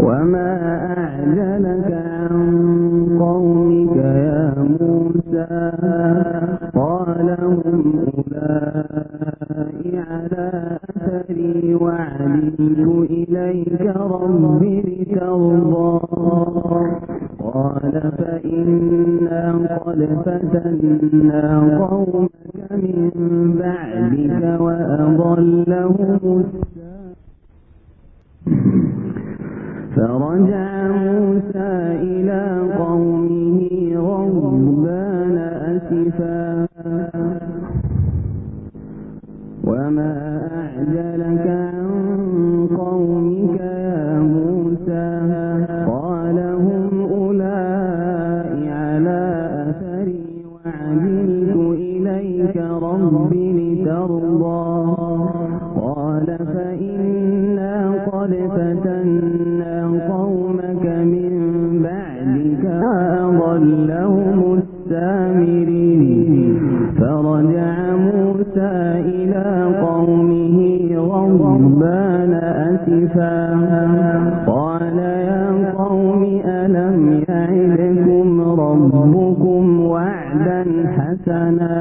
وما أعجلك عن قومك يا موسى قال هم أولئك على أثري وعلمت إليك ربي لترضى قال فإنا قد فتنا قومك من بعدك وأضلهم فرجع موسى إلى قومه غضبان أسفا. وما أعجلك يعدكم ربكم وعدا حسنا.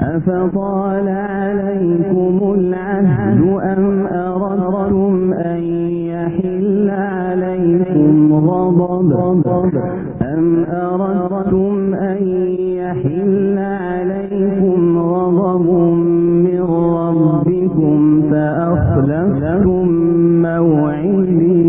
أفطال عليكم العهد أم أردتم أن يحل عليكم غضب؟ أم أردتم أن يحل عليكم غضب من ربكم فأخلفتم موعدي؟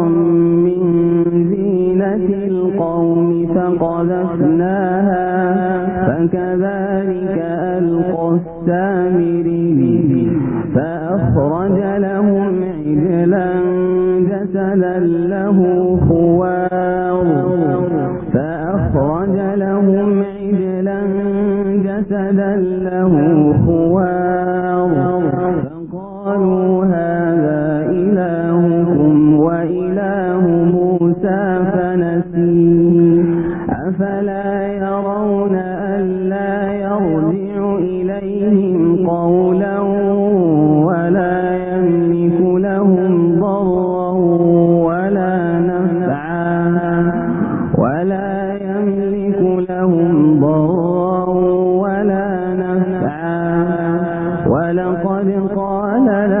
أوزارا ولقد قال لهم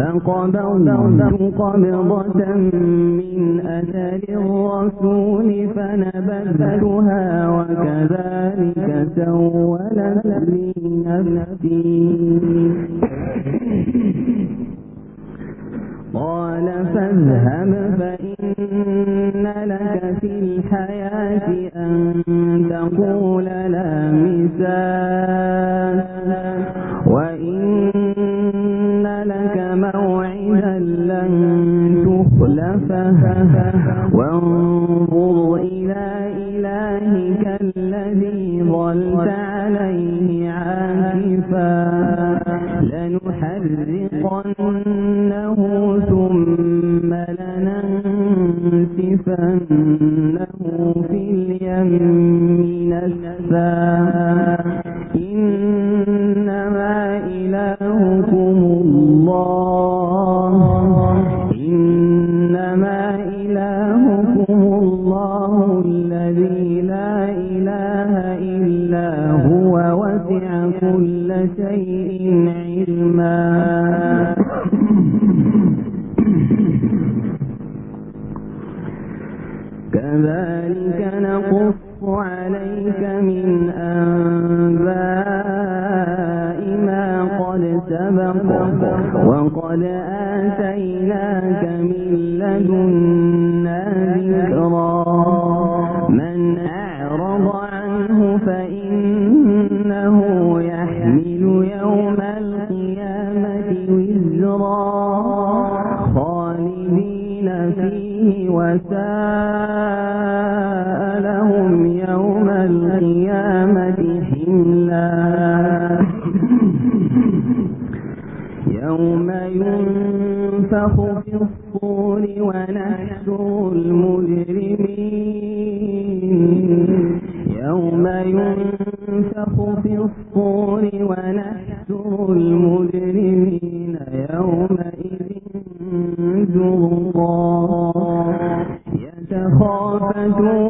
فقبضت قبضة من أثر الرسول فنبذتها وكذلك سولت لي قال فاذهب فإن لك في الحياة أن تقول لا مساس تخلفه وانظر إلى إلهك الذي ظلت عليه عاكفا لنحرقنه ثم لننسفنه كذلك نقص عليك ينفخ في الصور ونحشر المجرمين يومئذ زرقا. يتخافتون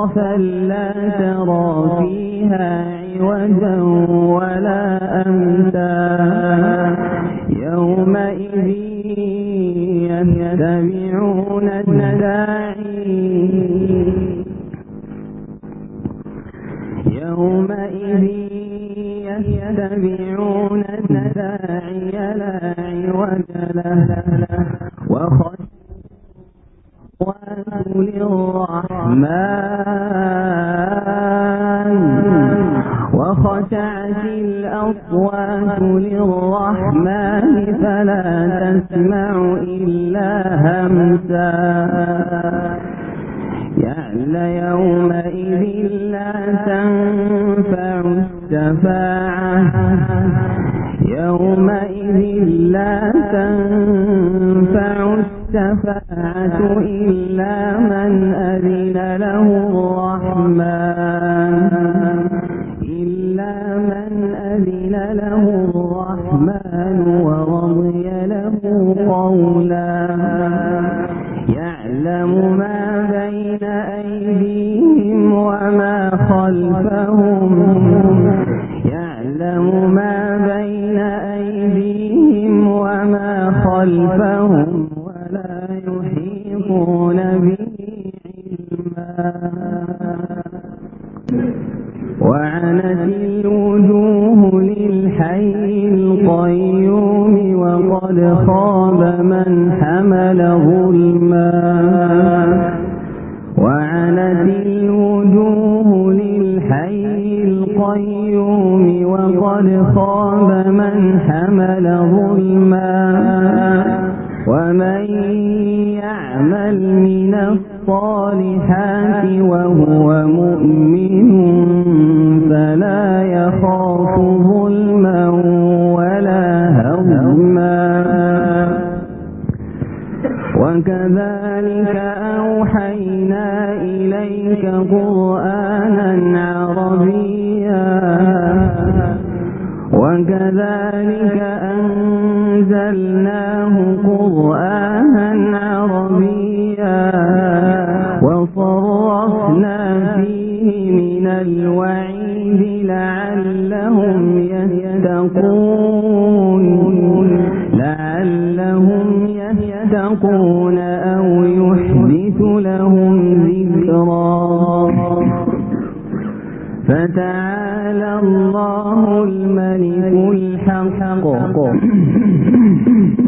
صفصفا لا ترى فيها عوجا ولا أمتا. يومئذ يتبعون الداعي. يومئذ يتبعون الداعي لا عوج له. وخشعت للرحمن وخشعت الأصوات للرحمن فلا تسمع إلا همسا. يعل يومئذ لا تنفع الشفاعة. يومئذ لا تنفع الشفاعة إلا من أذن له الرحمن. إلا من أذن له الرحمن ورضي وعنت الوجوه للحي القيوم وقد خاب من حمل ظلما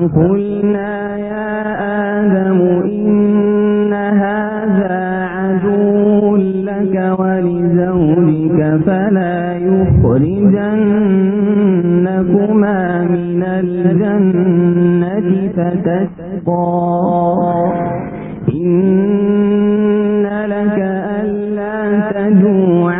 فقلنا يا آدم إن هذا عدو لك ولزوجك فلا يخرجنكما من الجنة فتشقى إن لك ألا تجوع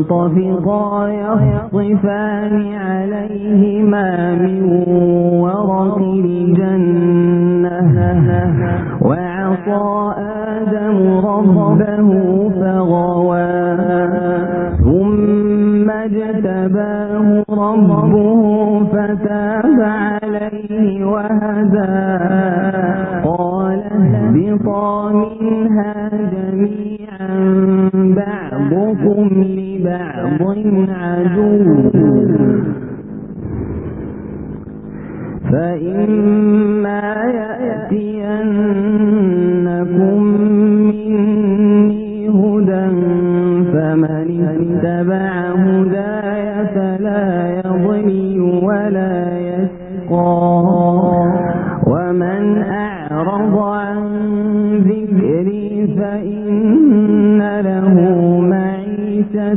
وطفقا يخصفان عليهما من ورق الجنة. وعصى آدم ربه فغوى. ثم اجتباه ربه فتاب عليه وهدى. قال اهبطا لبعض عدو فإما